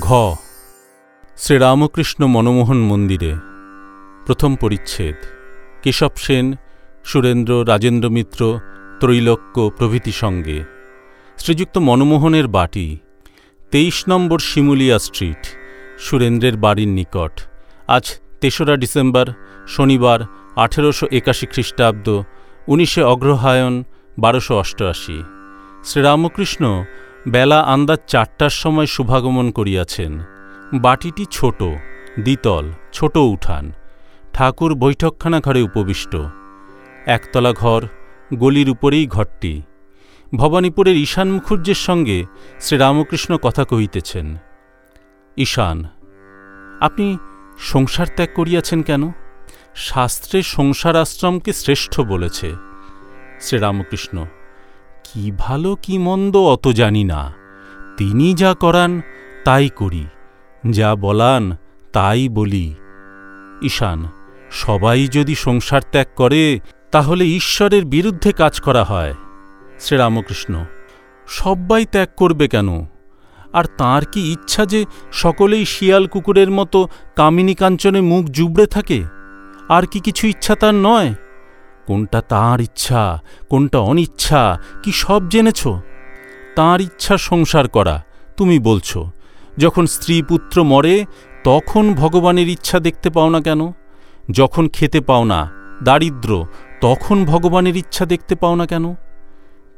ঘ। শ্রীরামকৃষ্ণ মনমোহন মন্দিরে। প্রথম পরিচ্ছেদ। কেশব সেন, সুরেন্দ্র রাজেন্দ্র মিত্র, ত্রৈলোক্য প্রভৃতি সঙ্গে। শ্রীযুক্ত মনমোহনের বাটি, তেইশ নম্বর শিমুলিয়া স্ট্রিট, সুরেন্দ্রের বাড়ির নিকট। আজ তেসরা ডিসেম্বর, শনিবার, আঠেরোশো একাশি খ্রিস্টাব্দ, উনিশে অগ্রহায়ণ, বারোশো অষ্টআশি। শ্রীরামকৃষ্ণ বেলা আন্দাজ চারটার সময় শুভাগমন করিয়াছেন। বাটিটি ছোট, দ্বিতল, ছোট উঠান। ঠাকুর বৈঠকখানা ঘরে উপবিষ্ট। একতলা ঘর, গলির উপরেই ঘরটি। ভবানীপুরের ঈশান মুখুর্জের সঙ্গে শ্রীরামকৃষ্ণ কথা কহিতেছেন, ঈশান, আপনি সংসার ত্যাগ করিয়াছেন কেন? শাস্ত্রে সংসার আশ্রমকে শ্রেষ্ঠ বলেছে শ্রীরামকৃষ্ণ। কি ভালো কি মন্দ অত জানি না। তিনি যা করান, তাই করি। যা বলান, তাই বলি। ঈশান, সবাই যদি সংসার ত্যাগ করে, তাহলে ঈশ্বরের বিরুদ্ধে কাজ করা হয়। শ্রীরামকৃষ্ণ, সব্বাই ত্যাগ করবে কেন? আর তার কি ইচ্ছা যে সকলেই শিয়াল কুকুরের মতো কামিনী কাঞ্চনে মুখ জুবড়ে থাকে? আর কি কিছু ইচ্ছা তার নয়? কোনটা তার ইচ্ছা, কোনটা অনিচ্ছা, কি সব জেনেছ? তার ইচ্ছা সংসার করা, তুমি বলছো। যখন স্ত্রী পুত্র মরে, তখন ভগবানের ইচ্ছা দেখতে পাও না কেন? যখন খেতে পাও না, দারিদ্র, তখন ভগবানের ইচ্ছা দেখতে পাও না কেন?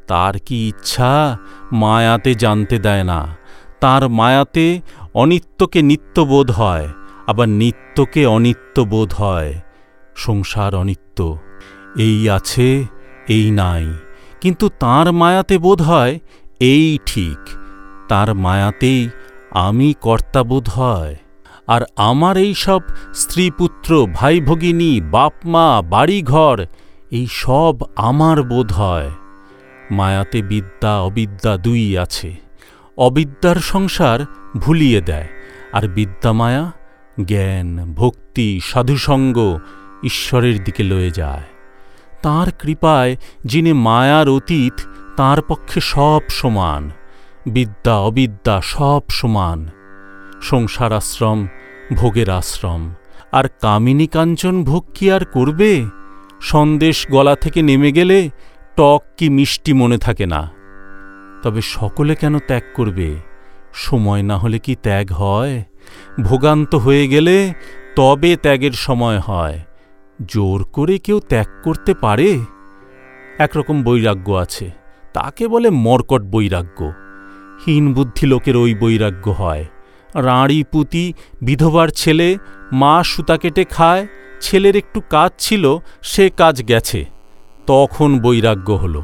তার কি ইচ্ছা মায়াতে জানতে দেয় না? তার মায়াতে অনিত্যকে নিত্য বোধ হয়, আবার নিত্যকে অনিত্য বোধ হয়। সংসার অনিত্য। এই আছে, এই নাই। কিন্তু তার মায়াতে বোধ হয় এই ঠিক। তার মায়াতেই আমি কর্তা বোধ হয় আর আমার এই সব স্ত্রী পুত্র ভাই ভগিনী বাপ মা বাড়িঘর, এই সব আমার বোধ হয় মায়াতে বিদ্যা, অবিদ্যা দুই আছে। অবিদ্যার সংসার ভুলিয়ে দেয়। আর বিদ্যা মায়া, জ্ঞান, ভক্তি, সাধুসঙ্গ ঈশ্বরের দিকে লয়ে যায়। তার কৃপায় যিনি মায়ার অতীত, তার পক্ষে সব সমান, বিদ্যা অবিদ্যা সব সমান। সংসার আশ্রম, ভোগের আশ্রম, আর কামিনী কাঞ্চন ভোগ কি আর করবে? সন্দেশ গলা থেকে নেমে গেলে টক কি মিষ্টি মনে থাকে না। তবে সকলে কেন ত্যাগ করবে? সময় না হলে কি ত্যাগ হয়? ভোগান্ত হয়ে গেলে তবে ত্যাগের সময় হয়। জোর করে কেউ ত্যাগ করতে পারে? একরকম বৈরাগ্য আছে। তাকে বলে মর্কট বৈরাগ্য। হীন বুদ্ধি লোকের ওই বৈরাগ্য হয়। রাঁড়ি পুতি, বিধবার ছেলে, মা সুতা কেটে খায়, ছেলের একটু কাজ ছিল, সে কাজ গেছে। তখন বৈরাগ্য হল।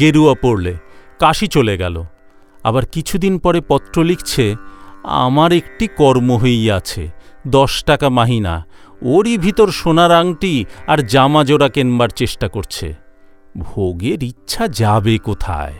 গেরুয়া পড়লে, কাশি চলে গেল। আবার কিছুদিন পরে পত্র লিখছে, আমার একটি কর্ম হইয়াছে, দশ টাকা মাহিনা ওরই ভিতর সোনার আংটি আর জামা জোড়া কেনবার চেষ্টা করছে। ভোগের ইচ্ছা যাবে কোথায়?